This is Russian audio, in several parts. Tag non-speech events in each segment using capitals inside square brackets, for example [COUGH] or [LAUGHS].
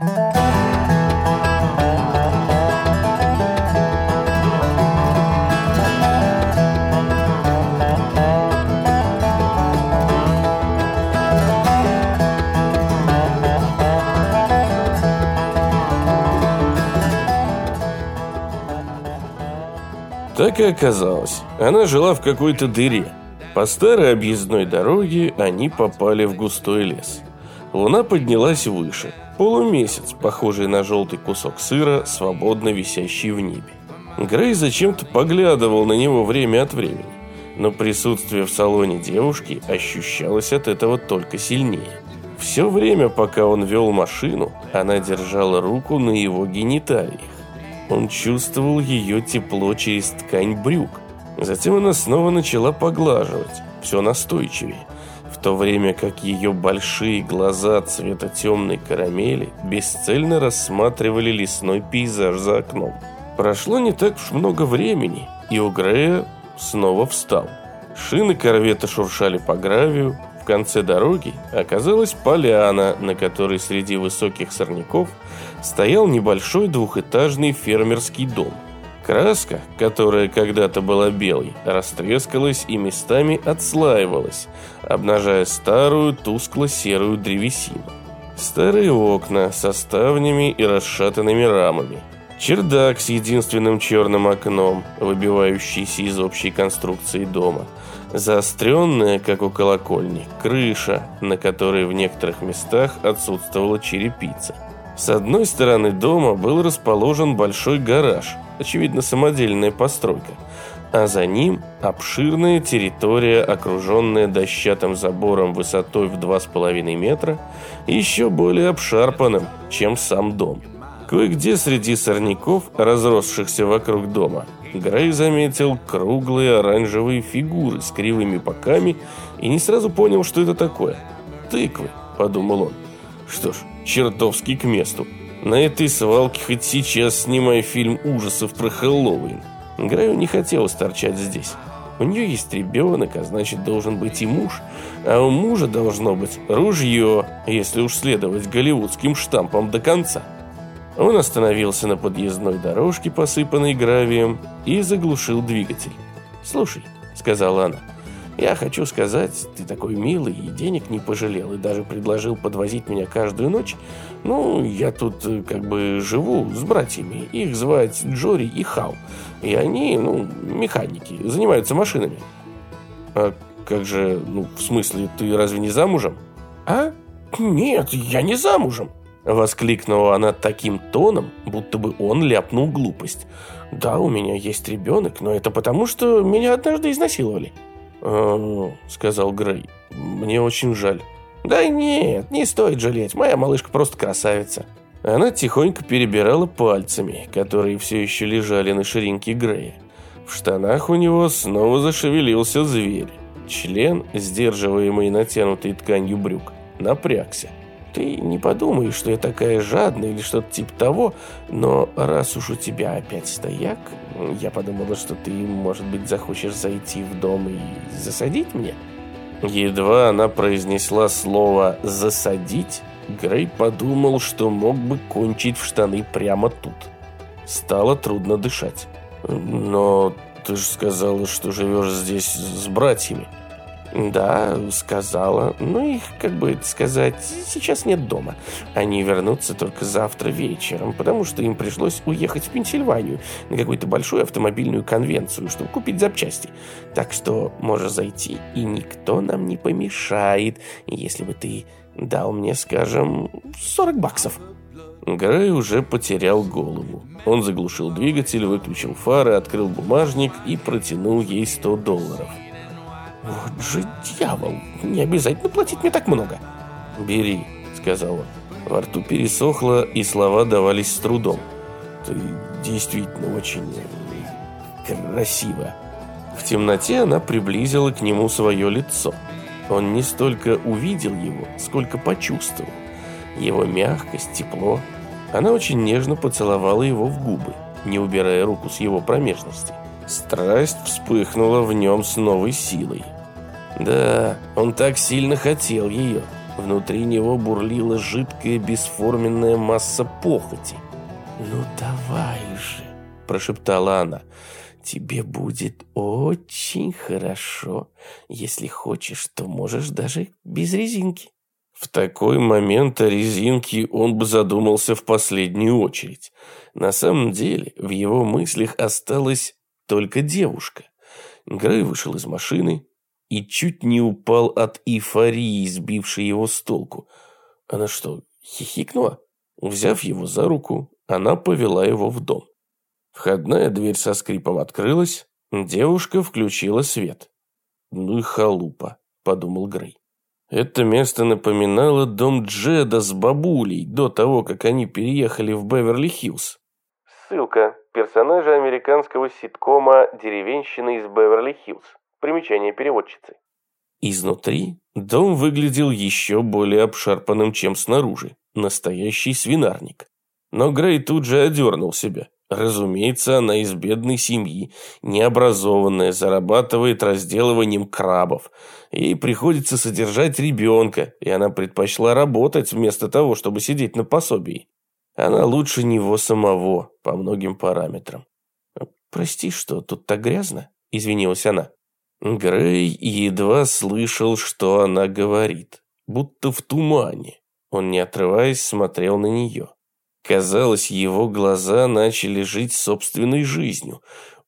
Так и оказалось. Она жила в какой-то дыре. По старой объездной дороге они попали в густой лес. Луна поднялась выше. Полумесяц, похожий на желтый кусок сыра, свободно висящий в небе. Грей зачем-то поглядывал на него время от времени. Но присутствие в салоне девушки ощущалось от этого только сильнее. Все время, пока он вел машину, она держала руку на его гениталиях. Он чувствовал ее тепло через ткань брюк. Затем она снова начала поглаживать, все настойчивее, то время как ее большие глаза цвета темной карамели бесцельно рассматривали лесной пейзаж за окном. Прошло не так уж много времени, и у Грея снова встал. Шины корвета шуршали по гравию, в конце дороги оказалась поляна, на которой среди высоких сорняков стоял небольшой двухэтажный фермерский дом. Краска, которая когда-то была белой, растрескалась и местами отслаивалась, обнажая старую тускло-серую древесину. Старые окна со ставнями и расшатанными рамами. Чердак с единственным черным окном, выбивающийся из общей конструкции дома – Заостренная, как у колокольни, крыша, на которой в некоторых местах отсутствовала черепица. С одной стороны дома был расположен большой гараж, очевидно самодельная постройка, а за ним обширная территория, окруженная дощатым забором высотой в 2,5 метра, еще более обшарпанным, чем сам дом. Кое-где среди сорняков, разросшихся вокруг дома, Грей заметил круглые оранжевые фигуры с кривыми боками и не сразу понял, что это такое. «Тыквы», — подумал он. «Что ж, чертовски к месту. На этой свалке хоть сейчас снимай фильм ужасов про Хэллоуин». Грею не хотелось торчать здесь. У нее есть ребенок, а значит должен быть и муж. А у мужа должно быть ружье, если уж следовать голливудским штампам до конца. Он остановился на подъездной дорожке, посыпанной гравием, и заглушил двигатель. «Слушай», — сказала она, — «я хочу сказать, ты такой милый и денег не пожалел, и даже предложил подвозить меня каждую ночь. Ну, я тут э, как бы живу с братьями, их звать Джори и Хал, и они, ну, механики, занимаются машинами». «А как же, ну, в смысле, ты разве не замужем?» «А? Нет, я не замужем». Воскликнула она таким тоном, будто бы он ляпнул глупость. «Да, у меня есть ребенок, но это потому, что меня однажды изнасиловали». «Э, сказал Грей, — «мне очень жаль». «Да нет, не стоит жалеть, моя малышка просто красавица». Она тихонько перебирала пальцами, которые все еще лежали на ширинке Грея. В штанах у него снова зашевелился зверь. Член, сдерживаемый натянутой тканью брюк, напрягся. Ты не подумай, что я такая жадная или что-то типа того, но раз уж у тебя опять стояк, я подумала, что ты, может быть, захочешь зайти в дом и засадить меня. Едва она произнесла слово «засадить», Грей подумал, что мог бы кончить в штаны прямо тут. Стало трудно дышать. «Но ты же сказала, что живешь здесь с братьями». «Да, сказала. Ну, их, как бы это сказать, сейчас нет дома. Они вернутся только завтра вечером, потому что им пришлось уехать в Пенсильванию на какую-то большую автомобильную конвенцию, чтобы купить запчасти. Так что можешь зайти, и никто нам не помешает, если бы ты дал мне, скажем, 40 баксов». Грей уже потерял голову. Он заглушил двигатель, выключил фары, открыл бумажник и протянул ей 100 долларов. «Вот же дьявол! Не обязательно платить мне так много!» «Бери», — сказал он. Во рту пересохло, и слова давались с трудом. «Ты действительно очень красиво». В темноте она приблизила к нему свое лицо. Он не столько увидел его, сколько почувствовал. Его мягкость, тепло. Она очень нежно поцеловала его в губы, не убирая руку с его промежности. Страсть вспыхнула в нем с новой силой. Да, он так сильно хотел ее. Внутри него бурлила жидкая бесформенная масса похоти. «Ну давай же!» – прошептала она. «Тебе будет очень хорошо. Если хочешь, то можешь даже без резинки». В такой момент о резинке он бы задумался в последнюю очередь. На самом деле, в его мыслях осталась только девушка. Грей вышел из машины и чуть не упал от эйфории, сбившей его с толку. Она что, хихикнула? Взяв его за руку, она повела его в дом. Входная дверь со скрипом открылась, девушка включила свет. «Ну и халупа», — подумал Грей. Это место напоминало дом Джеда с бабулей до того, как они переехали в Беверли-Хиллз. Ссылка. Персонажи американского ситкома «Деревенщина из Беверли-Хиллз». Примечание переводчицы. Изнутри дом выглядел еще более обшарпанным, чем снаружи. Настоящий свинарник. Но Грей тут же одернул себя. Разумеется, она из бедной семьи, необразованная, зарабатывает разделыванием крабов. Ей приходится содержать ребенка, и она предпочла работать вместо того, чтобы сидеть на пособии. Она лучше него самого по многим параметрам. «Прости, что тут так грязно?» – извинилась она. Грей едва слышал, что она говорит, будто в тумане. Он, не отрываясь, смотрел на нее. Казалось, его глаза начали жить собственной жизнью.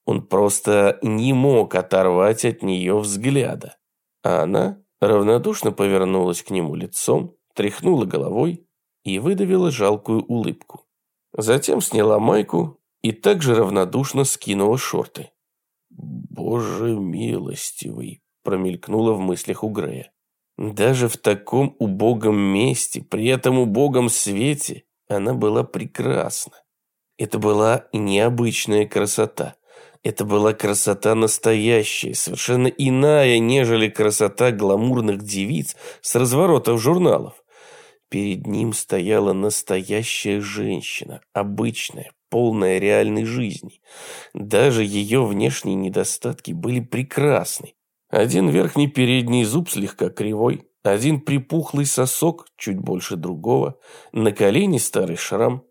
Он просто не мог оторвать от нее взгляда. А она равнодушно повернулась к нему лицом, тряхнула головой и выдавила жалкую улыбку. Затем сняла майку и также равнодушно скинула шорты. «Боже милостивый!» промелькнуло в мыслях у Грея. Даже в таком убогом месте, при этом убогом свете, она была прекрасна. Это была необычная красота. Это была красота настоящая, совершенно иная, нежели красота гламурных девиц с разворотов журналов. Перед ним стояла настоящая женщина, обычная, полная реальной жизни. Даже ее внешние недостатки были прекрасны. Один верхний передний зуб слегка кривой, один припухлый сосок, чуть больше другого, на колене старый шрам.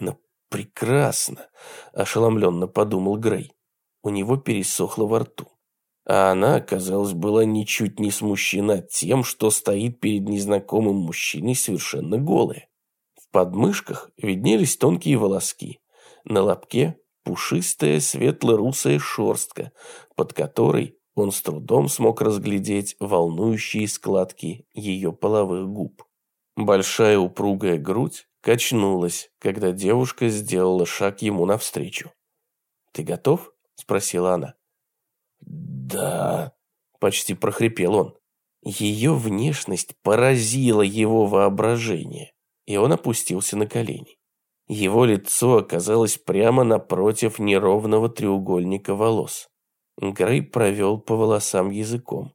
Она прекрасно, ошеломленно подумал Грей. У него пересохло во рту. А она, казалось, была ничуть не смущена тем, что стоит перед незнакомым мужчиной совершенно голая. В подмышках виднелись тонкие волоски. На лобке пушистая светло-русая шерстка, под которой он с трудом смог разглядеть волнующие складки ее половых губ. Большая упругая грудь качнулась, когда девушка сделала шаг ему навстречу. «Ты готов?» – спросила она. «Да», – почти прохрипел он. Ее внешность поразила его воображение, и он опустился на колени. Его лицо оказалось прямо напротив неровного треугольника волос. Грей провел по волосам языком.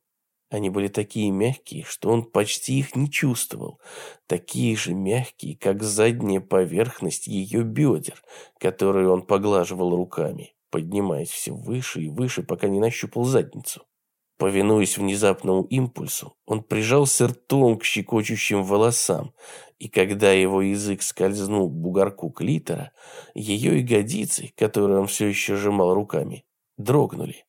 Они были такие мягкие, что он почти их не чувствовал. Такие же мягкие, как задняя поверхность ее бедер, которую он поглаживал руками, поднимаясь все выше и выше, пока не нащупал задницу. Повинуясь внезапному импульсу, он прижался ртом к щекочущим волосам, и когда его язык скользнул к бугорку клитора, ее ягодицы, которые он все еще сжимал руками, дрогнули.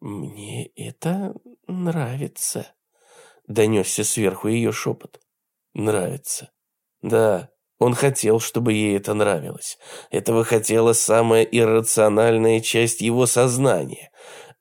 «Мне это нравится», — донесся сверху ее шепот. «Нравится». Да, он хотел, чтобы ей это нравилось. Этого хотела самая иррациональная часть его сознания.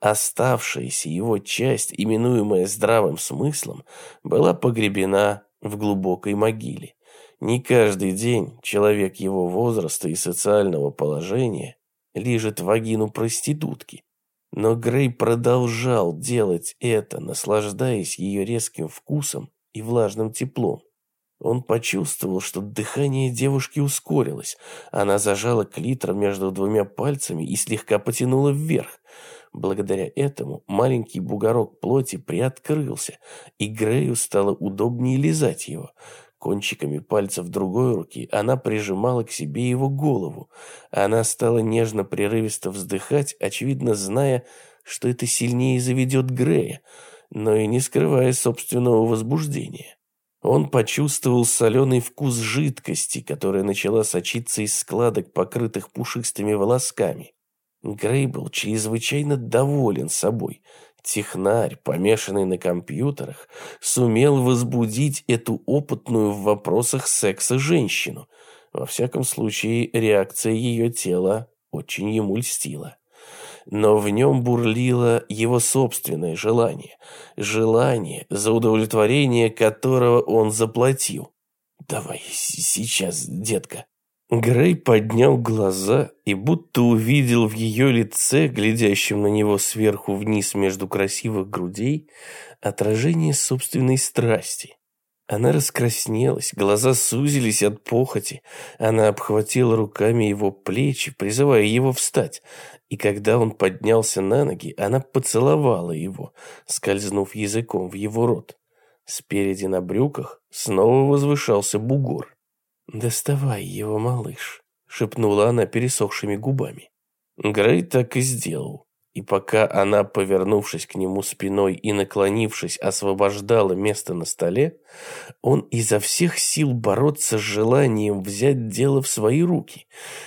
Оставшаяся его часть, именуемая здравым смыслом, была погребена в глубокой могиле. Не каждый день человек его возраста и социального положения лежит вагину проститутки. Но Грей продолжал делать это, наслаждаясь ее резким вкусом и влажным теплом. Он почувствовал, что дыхание девушки ускорилось. Она зажала клитор между двумя пальцами и слегка потянула вверх. Благодаря этому маленький бугорок плоти приоткрылся, и Грею стало удобнее лизать его. Кончиками пальцев другой руки она прижимала к себе его голову. Она стала нежно-прерывисто вздыхать, очевидно зная, что это сильнее заведет Грея, но и не скрывая собственного возбуждения. Он почувствовал соленый вкус жидкости, которая начала сочиться из складок, покрытых пушистыми волосками. Грей был чрезвычайно доволен собой. Технарь, помешанный на компьютерах, сумел возбудить эту опытную в вопросах секса женщину. Во всяком случае, реакция ее тела очень ему льстила. Но в нем бурлило его собственное желание. Желание, за удовлетворение которого он заплатил. «Давай сейчас, детка», Грей поднял глаза и будто увидел в ее лице, глядящем на него сверху вниз между красивых грудей, отражение собственной страсти. Она раскраснелась, глаза сузились от похоти. Она обхватила руками его плечи, призывая его встать. И когда он поднялся на ноги, она поцеловала его, скользнув языком в его рот. Спереди на брюках снова возвышался бугор. «Доставай его, малыш», — шепнула она пересохшими губами. Грей так и сделал. И пока она, повернувшись к нему спиной и наклонившись, освобождала место на столе, он изо всех сил бороться с желанием взять дело в свои руки.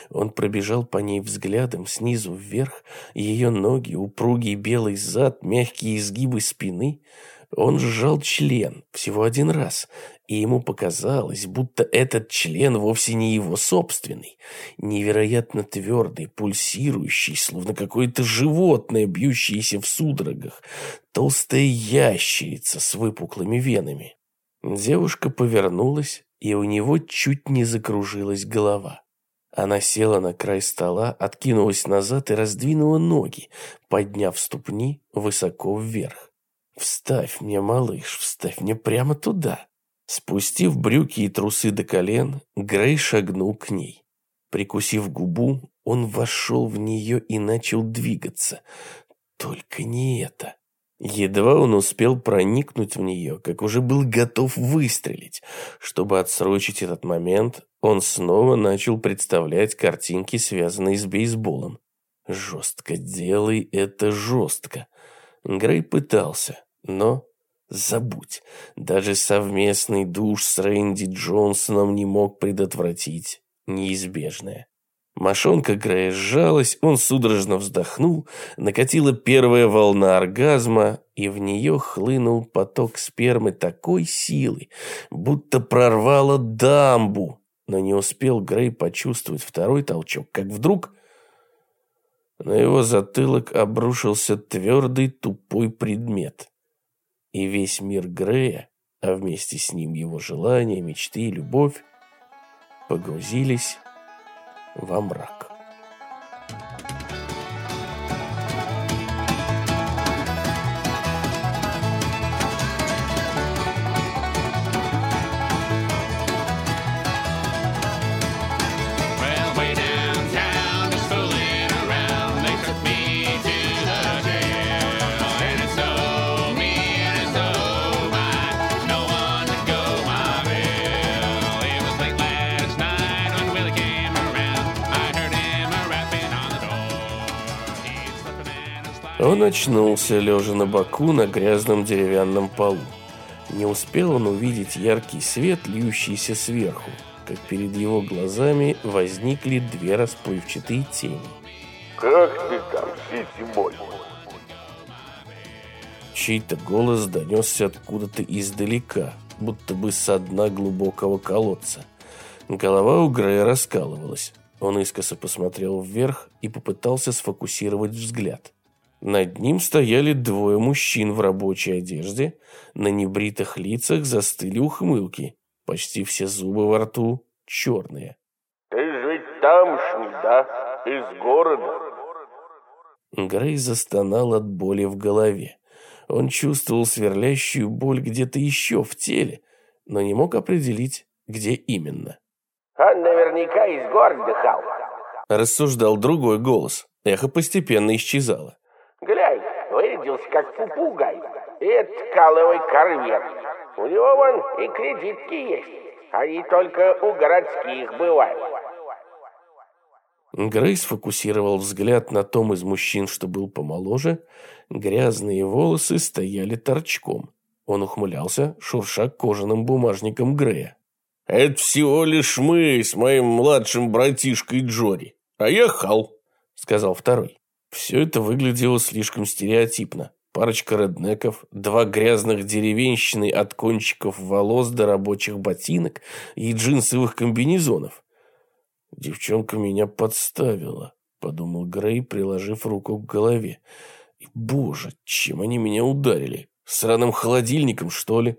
Он пробежал по ней взглядом снизу вверх, ее ноги, упругий белый зад, мягкие изгибы спины — он сжал член всего один раз, и ему показалось, будто этот член вовсе не его собственный. Невероятно твердый, пульсирующий, словно какое-то животное, бьющееся в судорогах. Толстая ящерица с выпуклыми венами. Девушка повернулась, и у него чуть не закружилась голова. Она села на край стола, откинулась назад и раздвинула ноги, подняв ступни высоко вверх. «Вставь мне, малыш, вставь мне прямо туда!» Спустив брюки и трусы до колен, Грей шагнул к ней. Прикусив губу, он вошел в нее и начал двигаться. Только не это. Едва он успел проникнуть в нее, как уже был готов выстрелить. Чтобы отсрочить этот момент, он снова начал представлять картинки, связанные с бейсболом. Жестко делай это жестко. Грей пытался, но забудь, даже совместный душ с Рэнди Джонсоном не мог предотвратить неизбежное. Мошонка Грея сжалась, он судорожно вздохнул, накатила первая волна оргазма, и в нее хлынул поток спермы такой силы, будто прорвало дамбу. Но не успел Грей почувствовать второй толчок, как вдруг на его затылок обрушился твердый тупой предмет и весь мир Грея, а вместе с ним его желания, мечты и любовь, погрузились во мрак. Он очнулся, лежа на боку на грязном деревянном полу. Не успел он увидеть яркий свет, льющийся сверху, как перед его глазами возникли две расплывчатые тени. «Как ты там, Сити-бой?» Чей-то голос донесся откуда-то издалека, будто бы со дна глубокого колодца. Голова у Грея раскалывалась. Он искоса посмотрел вверх и попытался сфокусировать взгляд. Над ним стояли двое мужчин в рабочей одежде, на небритых лицах застыли ухмылки, почти все зубы во рту черные. «Ты же тамшний, да? Из города?» Грей застонал от боли в голове. Он чувствовал сверлящую боль где-то еще в теле, но не мог определить, где именно. «Он наверняка из города хал», – рассуждал другой голос. Эхо постепенно исчезало. Как попугай. Это каловый корвет. У него вон и кредитки есть. Они только у городских бывают. Грей сфокусировал взгляд на том из мужчин, что был помоложе. Грязные волосы стояли торчком. Он ухмылялся, шурша кожаным бумажником Грея. «Это всего лишь мы с моим младшим братишкой Джори, а я Хал», — сказал второй. Все это выглядело слишком стереотипно. Парочка реднеков, два грязных деревенщины от кончиков волос до рабочих ботинок и джинсовых комбинезонов. «Девчонка меня подставила», — подумал Грей, приложив руку к голове. И, «Боже, чем они меня ударили? Сраным холодильником, что ли?»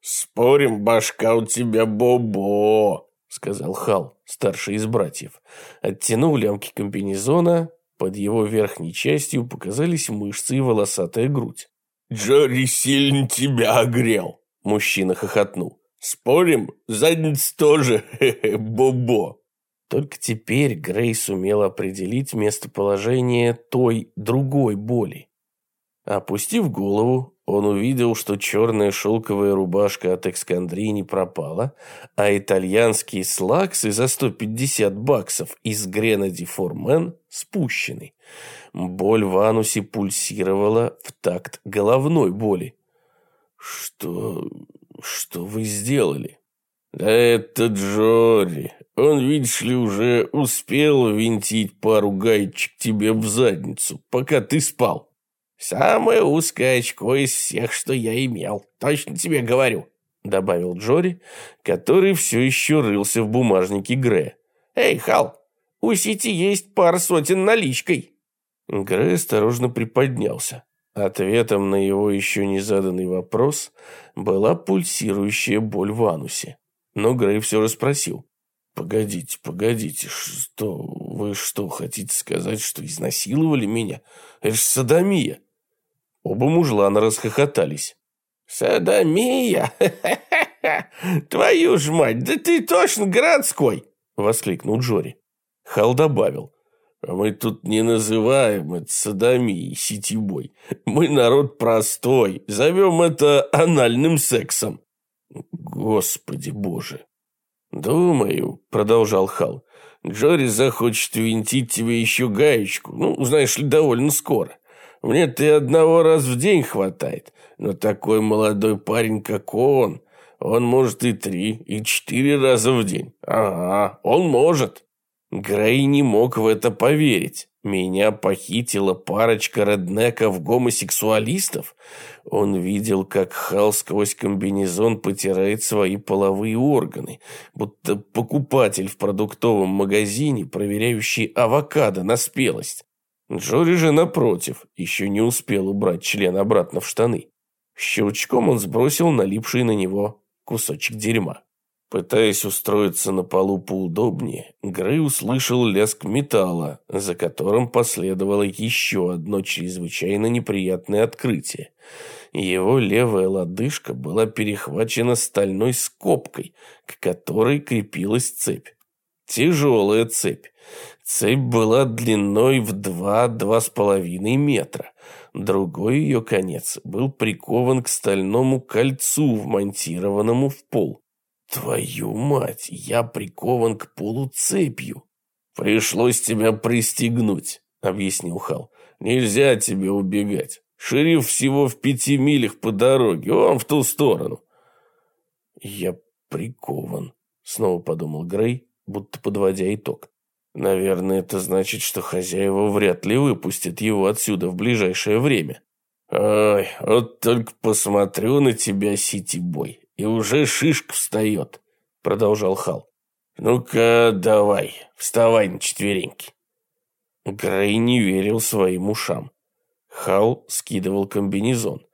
«Спорим, башка у тебя бобо», — сказал Хал, старший из братьев. Оттянул лямки комбинезона, под его верхней частью показались мышцы и волосатая грудь. «Джори сильно тебя огрел», — мужчина хохотнул. «Спорим, задница тоже, хе-хе, бобо». Только теперь Грей сумел определить местоположение той другой боли. Опустив голову, он увидел, что черная шелковая рубашка от Экскандрии не пропала, а итальянские слаксы за 150 баксов из Гренади Формен спущены. Боль в анусе пульсировала в такт головной боли. «Что... что вы сделали?» «Да это Джори. Он, видишь ли, уже успел винтить пару гаечек тебе в задницу, пока ты спал». «Самое узкое очко из всех, что я имел, точно тебе говорю», добавил Джори, который все еще рылся в бумажнике Грея. «Эй, Хал, у сети есть пара сотен наличкой». Грей осторожно приподнялся. Ответом на его еще не заданный вопрос была пульсирующая боль в анусе. Но Грей все расспросил. «Погодите, погодите, что, вы что, хотите сказать, что изнасиловали меня? Это ж садомия!» Оба мужлана расхохотались. «Садомия? [LAUGHS] Твою ж мать, да ты точно городской!» Воскликнул Джори. Хал добавил. «А мы тут не называем это садомией, сетевой. Мы народ простой, зовем это анальным сексом». «Господи боже!» «Думаю», — продолжал Хал, «Джори захочет винтить тебе еще гаечку, ну, знаешь ли, довольно скоро. Мне-то и одного раз в день хватает, но такой молодой парень, как он, он может и три, и четыре раза в день. Ага, он может. Грей не мог в это поверить. Меня похитила парочка реднеков-гомосексуалистов. Он видел, как Хал сквозь комбинезон потирает свои половые органы, будто покупатель в продуктовом магазине, проверяющий авокадо на спелость. Джори же, напротив, еще не успел убрать член обратно в штаны. Щелчком он сбросил налипший на него кусочек дерьма. Пытаясь устроиться на полу поудобнее, Грей услышал лязг металла, за которым последовало еще одно чрезвычайно неприятное открытие. Его левая лодыжка была перехвачена стальной скобкой, к которой крепилась цепь. Тяжелая цепь. Цепь была длиной в два-два с половиной метра. Другой ее конец был прикован к стальному кольцу, вмонтированному в пол. «Твою мать, я прикован к полу цепью!» «Пришлось тебя пристегнуть», — объяснил Хал. «Нельзя тебе убегать. Шериф всего в пяти милях по дороге, он в ту сторону». «Я прикован», — снова подумал Грей, будто подводя итог. Наверное, это значит, что хозяева вряд ли выпустят его отсюда в ближайшее время. Ой, вот только посмотрю на тебя, Сити-бой, и уже шишка встает, продолжал Хал. Ну-ка, давай, вставай на четвереньки. Грей не верил своим ушам. Хал скидывал комбинезон.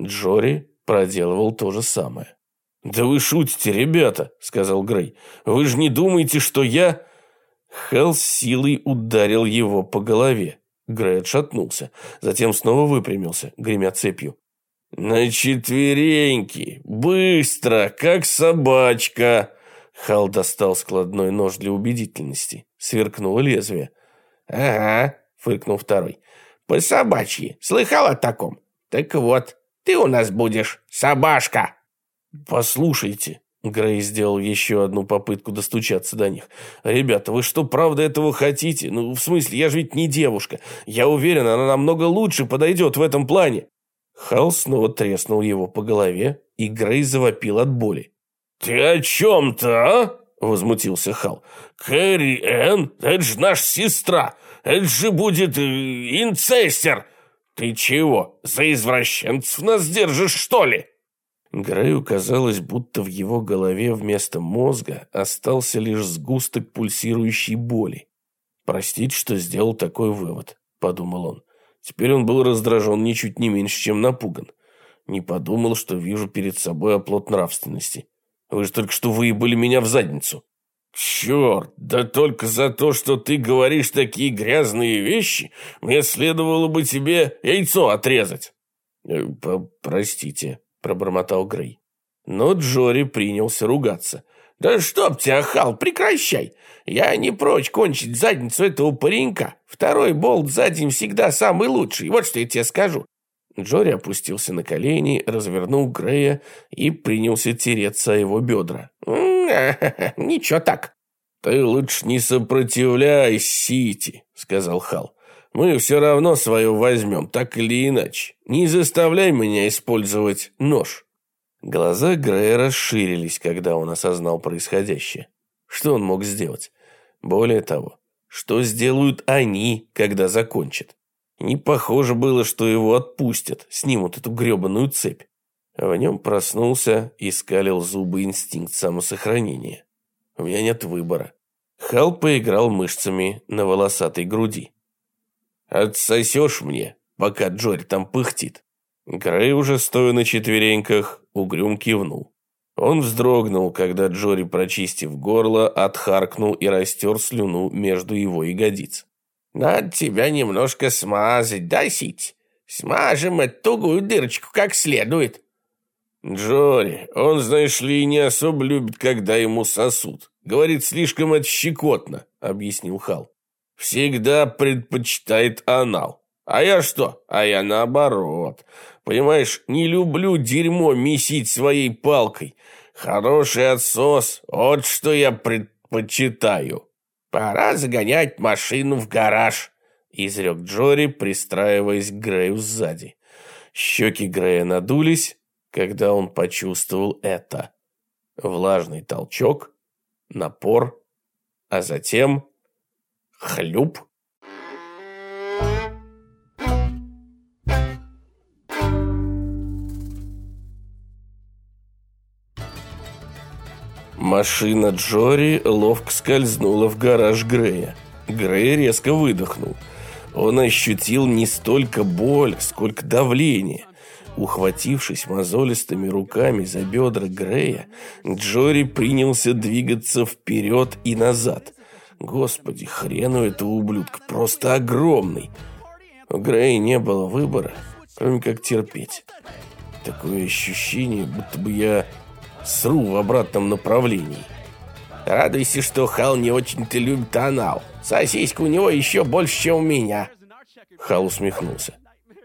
Джори проделывал то же самое. «Да вы шутите, ребята», — сказал Грей. «Вы же не думаете, что я...» Хелл силой ударил его по голове. Грей отшатнулся, затем снова выпрямился, гремя цепью. «На четвереньки! Быстро, как собачка!» Хал достал складной нож для убедительности. Сверкнуло лезвие. «Ага», — фыркнул второй. «По собачьи. Слыхал о таком? Так вот, ты у нас будешь собашка!» «Послушайте», — Грей сделал еще одну попытку достучаться до них. «Ребята, вы что, правда этого хотите? Ну, в смысле, я же ведь не девушка. Я уверен, она намного лучше подойдет в этом плане». Хал снова треснул его по голове, и Грей завопил от боли. «Ты о чем-то, а?» – возмутился Хал. «Кэрри Энн, это же наша сестра, это же будет э, инцестер! Ты чего, за извращенцев нас держишь, что ли?» Грею казалось, будто в его голове вместо мозга остался лишь сгусток пульсирующей боли. «Простить, что сделал такой вывод», – подумал он. Теперь он был раздражен ничуть не меньше, чем напуган. Не подумал, что вижу перед собой оплот нравственности. Вы же только что выебали меня в задницу. Черт, да только за то, что ты говоришь такие грязные вещи, мне следовало бы тебе яйцо отрезать. Э, простите, пробормотал Грей. Но Джори принялся ругаться. «Да чтоб тебя, Хал, прекращай! Я не прочь кончить задницу этого паренька. Второй болт за день всегда самый лучший, вот что я тебе скажу. Джори опустился на колени, развернул Грея и принялся тереться о его бедра. «Ничего так». «Ты лучше не сопротивляйся, Сити», — сказал Хал. «Мы все равно свое возьмем, так или иначе. Не заставляй меня использовать нож». Глаза Грея расширились, когда он осознал происходящее. Что он мог сделать? Более того, что сделают они, когда закончат? Не похоже было, что его отпустят, снимут эту гребаную цепь. В нем проснулся и скалил зубы инстинкт самосохранения. У меня нет выбора. Хал поиграл мышцами на волосатой груди. «Отсосешь мне, пока Джори там пыхтит». Грей, уже стоя на четвереньках, угрюм кивнул. Он вздрогнул, когда Джори, прочистив горло, отхаркнул и растер слюну между его ягодиц. Надо тебя немножко смазать, да, Сить? Смажем эту тугую дырочку как следует. Джори, он, знаешь ли, не особо любит, когда ему сосут. Говорит, слишком это щекотно, объяснил Хал. Всегда предпочитает анал. А я что? А я наоборот. Понимаешь, не люблю дерьмо месить своей палкой. Хороший отсос, вот что я предпочитаю. «Пора загонять машину в гараж», — изрек Джори, пристраиваясь к Грею сзади. Щеки Грея надулись, когда он почувствовал это. Влажный толчок, напор, а затем хлюп. Машина Джори ловко скользнула в гараж Грея. Грей резко выдохнул. Он ощутил не столько боль, сколько давление. Ухватившись мозолистыми руками за бедра Грея, Джори принялся двигаться вперед и назад. Господи, хрен у этого ублюдка просто огромный. У Грея не было выбора, кроме как терпеть. Такое ощущение, будто бы я сру в обратном направлении. Радуйся, что Хал не очень-то любит анал. Сосиска у него еще больше, чем у меня. Хал усмехнулся.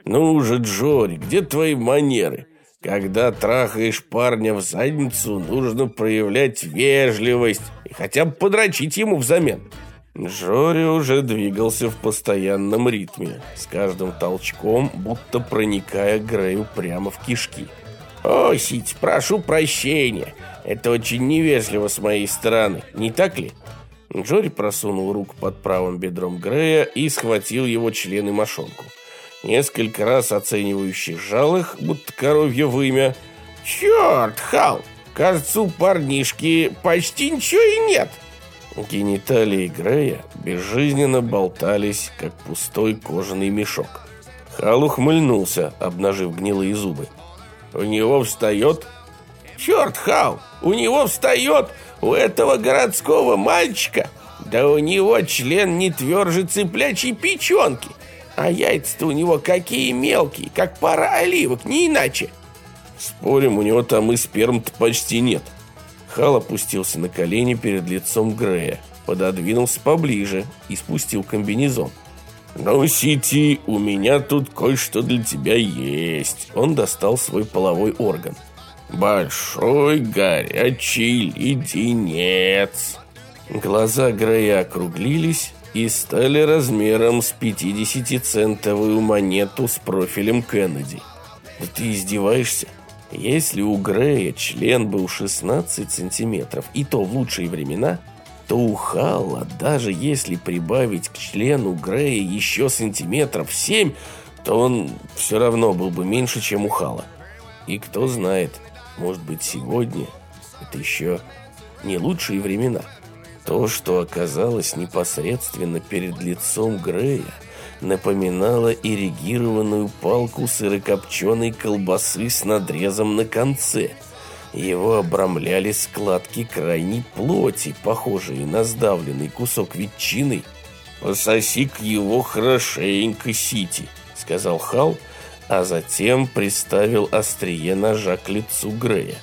Ну уже, Джори, где твои манеры? Когда трахаешь парня в задницу, нужно проявлять вежливость и хотя бы подрочить ему взамен. Джори уже двигался в постоянном ритме, с каждым толчком, будто проникая Грею прямо в кишки. «О, Сить, прошу прощения. Это очень невежливо с моей стороны, не так ли?» Джори просунул руку под правым бедром Грея и схватил его член и мошонку. Несколько раз оценивающий сжал их, будто коровье вымя. «Черт, Хал, кажется, у парнишки почти ничего и нет!» Гениталии Грея безжизненно болтались, как пустой кожаный мешок. Хал ухмыльнулся, обнажив гнилые зубы. У него встает... Черт, Хал, у него встает у этого городского мальчика. Да у него член не тверже цыплячьей печенки. А яйца-то у него какие мелкие, как пара оливок, не иначе. Спорим, у него там и сперм-то почти нет. Хал опустился на колени перед лицом Грея, пододвинулся поближе и спустил комбинезон. «Ну, Сити, у меня тут кое-что для тебя есть». Он достал свой половой орган. «Большой горячий леденец». Глаза Грея округлились и стали размером с 50-центовую монету с профилем Кеннеди. Да ты издеваешься? Если у Грея член был 16 сантиметров, и то в лучшие времена, то у Халла, даже если прибавить к члену Грея еще сантиметров 7, то он все равно был бы меньше, чем у Хала. И кто знает, может быть сегодня это еще не лучшие времена. То, что оказалось непосредственно перед лицом Грея – напоминала ирригированную палку сырокопченой колбасы с надрезом на конце. Его обрамляли складки крайней плоти, похожие на сдавленный кусок ветчины. «Пососи-ка его хорошенько, Сити», — сказал Хал, а затем приставил острие ножа к лицу Грея.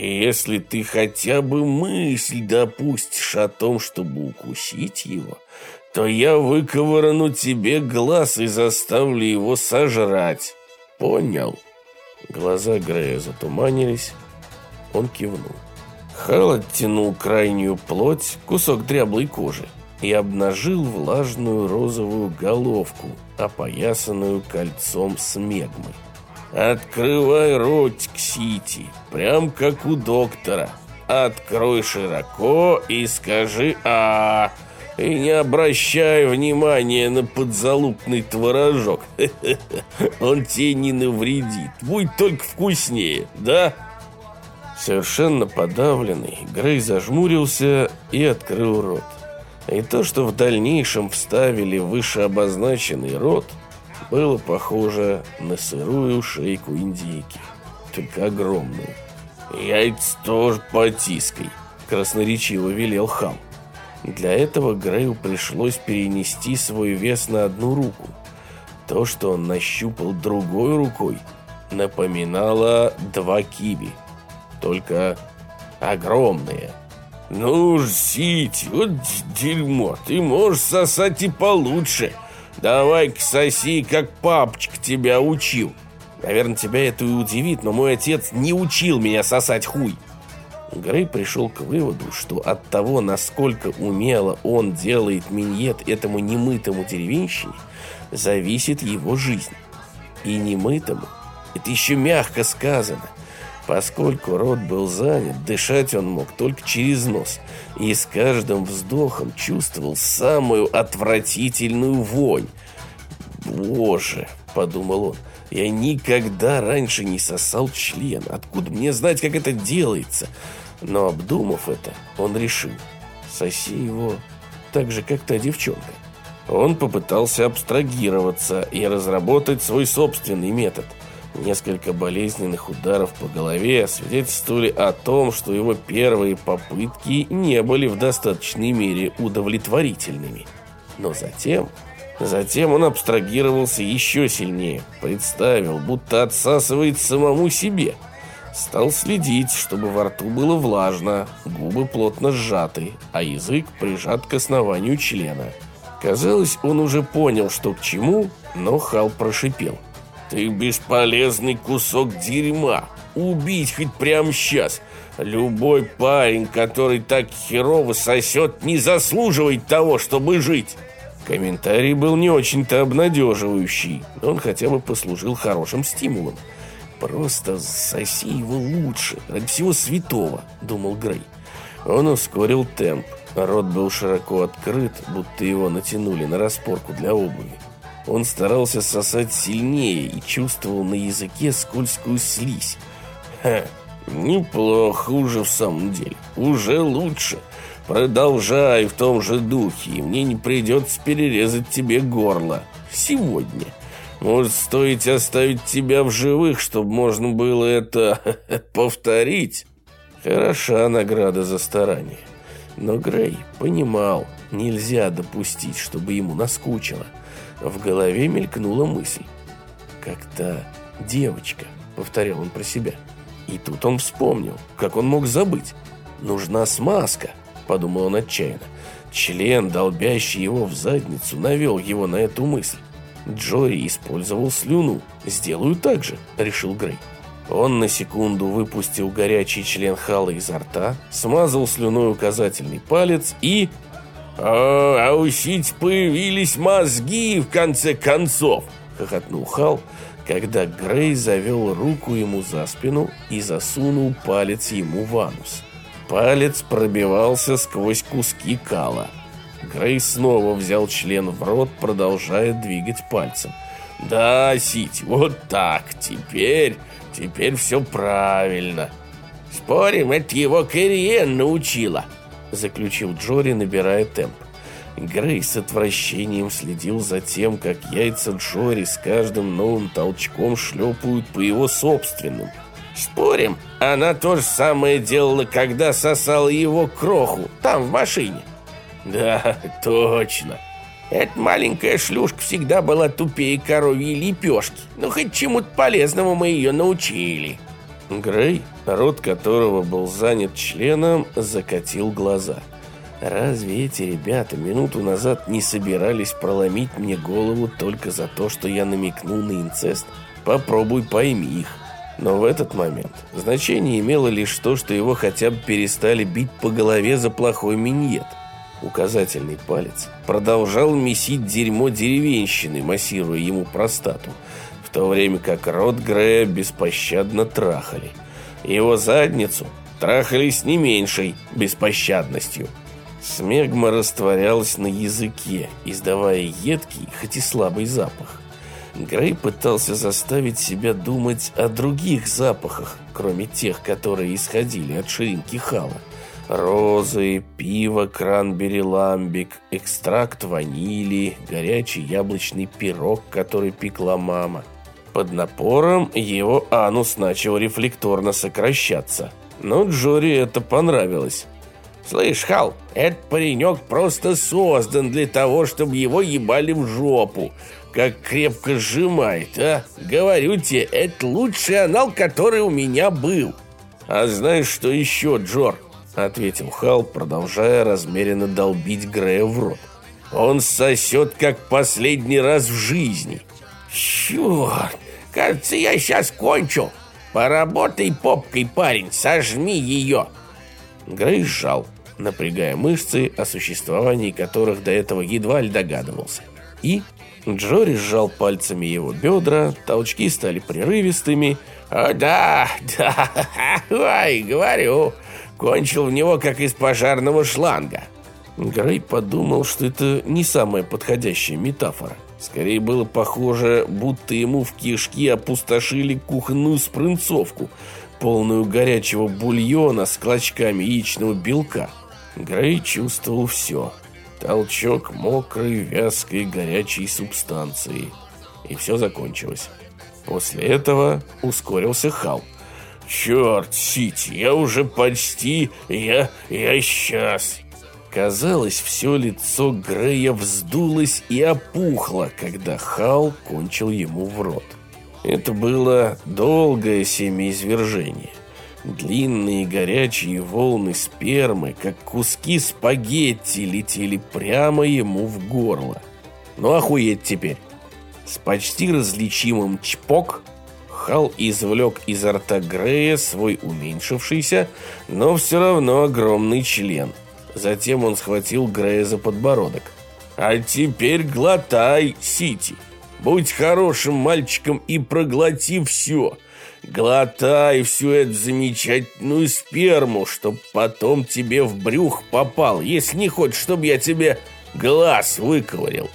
Если ты хотя бы мысль допустишь о том, чтобы укусить его, то я выковырну тебе глаз и заставлю его сожрать. Понял?» Глаза Грея затуманились. Он кивнул. Хал оттянул крайнюю плоть, кусок дряблой кожи, и обнажил влажную розовую головку, опоясанную кольцом с мегмой. «Открывай ротик, Сити, прям как у доктора. Открой широко и скажи «А». И не обращай внимания на подзалупный творожок. [LAUGHS] Он тебе не навредит. Будет только вкуснее, да? Совершенно подавленный, Грей зажмурился и открыл рот. И то, что в дальнейшем вставили в вышеобозначенный рот, было похоже на сырую шейку индейки, только огромную. «Яйца тоже потискай», — красноречиво велел Хам. Для этого Грею пришлось перенести свой вес на одну руку. То, что он нащупал другой рукой, напоминало два киби, только огромные. «Ну Сити, вот дерьмо, ты можешь сосать и получше. Давай-ка соси, как папочка тебя учил. Наверное, тебя это и удивит, но мой отец не учил меня сосать хуй». Грей пришел к выводу, что от того, насколько умело он делает миньет этому немытому деревенщине, зависит его жизнь. И немытому это еще мягко сказано. Поскольку рот был занят, дышать он мог только через нос, и с каждым вздохом чувствовал самую отвратительную вонь. «Боже!» – подумал он. «Я никогда раньше не сосал член. Откуда мне знать, как это делается?» Но обдумав это, он решил, соси его так же, как та девчонка. Он попытался абстрагироваться и разработать свой собственный метод. Несколько болезненных ударов по голове свидетельствовали о том, что его первые попытки не были в достаточной мере удовлетворительными. Но затем... Затем он абстрагировался еще сильнее, представил, будто отсасывает самому себе – Стал следить, чтобы во рту было влажно, губы плотно сжаты, а язык прижат к основанию члена. Казалось, он уже понял, что к чему, но Хал прошипел. «Ты бесполезный кусок дерьма! Убить хоть прямо сейчас! Любой парень, который так херово сосет, не заслуживает того, чтобы жить!» Комментарий был не очень-то обнадеживающий, но он хотя бы послужил хорошим стимулом. «Просто соси его лучше, ради всего святого», — думал Грей. Он ускорил темп. Рот был широко открыт, будто его натянули на распорку для обуви. Он старался сосать сильнее и чувствовал на языке скользкую слизь. «Ха, неплохо уже в самом деле. Уже лучше. Продолжай в том же духе, и мне не придется перерезать тебе горло. Сегодня». Может, стоит оставить тебя в живых, чтобы можно было это повторить? Хороша награда за старание. Но Грей понимал, нельзя допустить, чтобы ему наскучило. В голове мелькнула мысль. «Как-то девочка», — повторял он про себя. И тут он вспомнил, как он мог забыть. «Нужна смазка», — подумал он отчаянно. Член, долбящий его в задницу, навел его на эту мысль. Джори использовал слюну. Сделаю так же, решил Грей. Он на секунду выпустил горячий член Хала изо рта, смазал слюной указательный палец и... «А, а у появились мозги, в конце концов!» — хохотнул Хал, когда Грей завел руку ему за спину и засунул палец ему в анус. Палец пробивался сквозь куски кала. Грей снова взял член в рот, продолжая двигать пальцем. «Да, Сить, вот так, теперь, теперь все правильно». «Спорим, это его Кэриен научила», — заключил Джори, набирая темп. Грей с отвращением следил за тем, как яйца Джори с каждым новым толчком шлепают по его собственным. «Спорим, она то же самое делала, когда сосала его кроху, там, в машине». «Да, точно». Эта маленькая шлюшка всегда была тупее коровьей лепешки. Ну, хоть чему-то полезному мы ее научили. Грей, рот которого был занят членом, закатил глаза. Разве эти ребята минуту назад не собирались проломить мне голову только за то, что я намекнул на инцест? Попробуй пойми их. Но в этот момент значение имело лишь то, что его хотя бы перестали бить по голове за плохой миньет. Указательный палец продолжал месить дерьмо деревенщины, массируя ему простату, в то время как рот Грея беспощадно трахали. Его задницу трахали с не меньшей беспощадностью. Смегма растворялась на языке, издавая едкий, хоть и слабый запах. Грей пытался заставить себя думать о других запахах, кроме тех, которые исходили от ширинки Хала. Розы, пиво, кранбери, ламбик, экстракт ванили, горячий яблочный пирог, который пекла мама. Под напором его анус начал рефлекторно сокращаться. Но Джори это понравилось. «Слышь, Хал, этот паренек просто создан для того, чтобы его ебали в жопу. Как крепко сжимает, а? Говорю тебе, это лучший анал, который у меня был». «А знаешь, что еще, Джор?» ответил Хал, продолжая размеренно долбить Грея в рот. Он сосет, как последний раз в жизни. Черт, кажется, я сейчас кончу. Поработай попкой, парень, сожми ее. Грей сжал, напрягая мышцы, о существовании которых до этого едва ли догадывался. И Джори сжал пальцами его бедра, толчки стали прерывистыми. «О, да, да, [LAUGHS] ой, говорю, Кончил в него, как из пожарного шланга. Грей подумал, что это не самая подходящая метафора. Скорее было похоже, будто ему в кишки опустошили кухонную спрынцовку, полную горячего бульона с клочками яичного белка. Грей чувствовал все. Толчок мокрой, вязкой, горячей субстанции. И все закончилось. После этого ускорился Халк. «Черт, Сити, я уже почти... Я... я сейчас...» Казалось, все лицо Грея вздулось и опухло, когда Хал кончил ему в рот. Это было долгое семяизвержение. Длинные горячие волны спермы, как куски спагетти, летели прямо ему в горло. Ну охуеть теперь. С почти различимым чпок Хал извлек изо рта Грея свой уменьшившийся, но все равно огромный член. Затем он схватил Грея за подбородок. «А теперь глотай, Сити. Будь хорошим мальчиком и проглоти все. Глотай всю эту замечательную сперму, чтоб потом тебе в брюх попал, если не хочешь, чтобы я тебе глаз выковырил».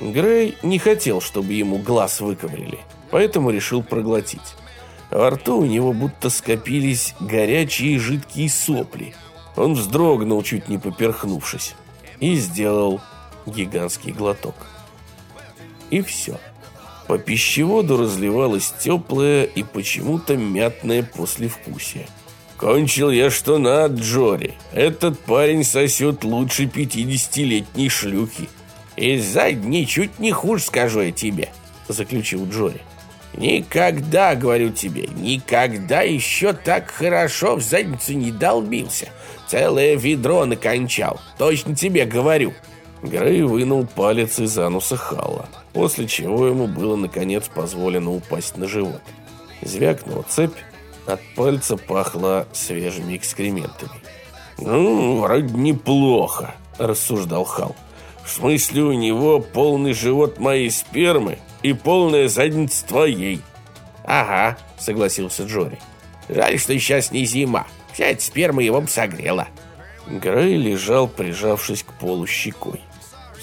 Грей не хотел, чтобы ему глаз выковырили поэтому решил проглотить. Во рту у него будто скопились горячие жидкие сопли. Он вздрогнул, чуть не поперхнувшись, и сделал гигантский глоток. И все. По пищеводу разливалось теплое и почему-то мятное послевкусие. «Кончил я что надо, Джори. Этот парень сосет лучше пятидесятилетней шлюхи». «И задний чуть не хуже, скажу я тебе», — заключил Джори. Никогда, говорю тебе, никогда еще так хорошо в задницу не долбился. Целое ведро накончал. Точно тебе говорю. Грей вынул палец из ануса Халла, после чего ему было наконец позволено упасть на живот. Звякнула цепь, от пальца пахло свежими экскрементами. «Ну, вроде неплохо», – рассуждал Хал. «В смысле, у него полный живот моей спермы, и полная задница твоей. Ага, согласился Джори. Жаль, что сейчас не зима. Вся эта сперма его бы согрела. Грей лежал, прижавшись к полу щекой.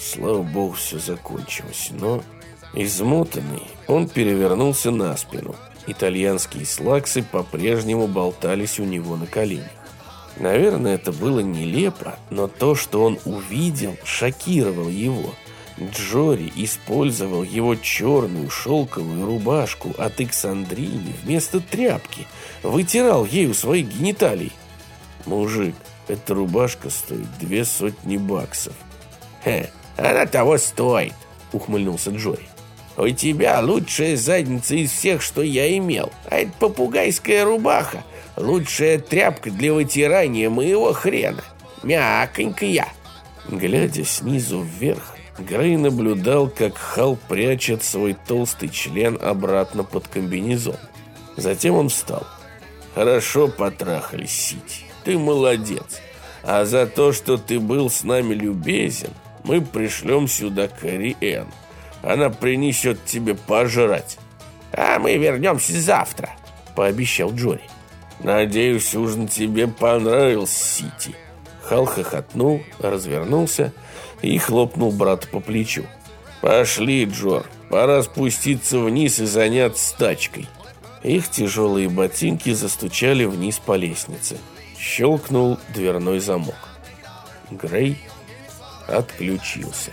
Слава богу, все закончилось, но... Измотанный, он перевернулся на спину. Итальянские слаксы по-прежнему болтались у него на коленях. Наверное, это было нелепо, но то, что он увидел, шокировало его. Джори использовал его черную шелковую рубашку от Иксандрини вместо тряпки, вытирал ею свои гениталии. Мужик, эта рубашка стоит две сотни баксов. Хе, она того стоит, ухмыльнулся Джори. У тебя лучшая задница из всех, что я имел. А это попугайская рубаха. Лучшая тряпка для вытирания моего хрена. Мяконькая. Глядя снизу вверх, Грей наблюдал, как Хал прячет свой толстый член обратно под комбинезон. Затем он встал. «Хорошо потрахались, Сити. Ты молодец. А за то, что ты был с нами любезен, мы пришлем сюда Кэрри. Она принесет тебе пожрать. А мы вернемся завтра, пообещал Джори. Надеюсь, ужин тебе понравился, Сити. Хал хохотнул, развернулся и хлопнул брата по плечу. «Пошли, Джор, пора спуститься вниз и заняться тачкой». Их тяжелые ботинки застучали вниз по лестнице. Щелкнул дверной замок. Грей отключился.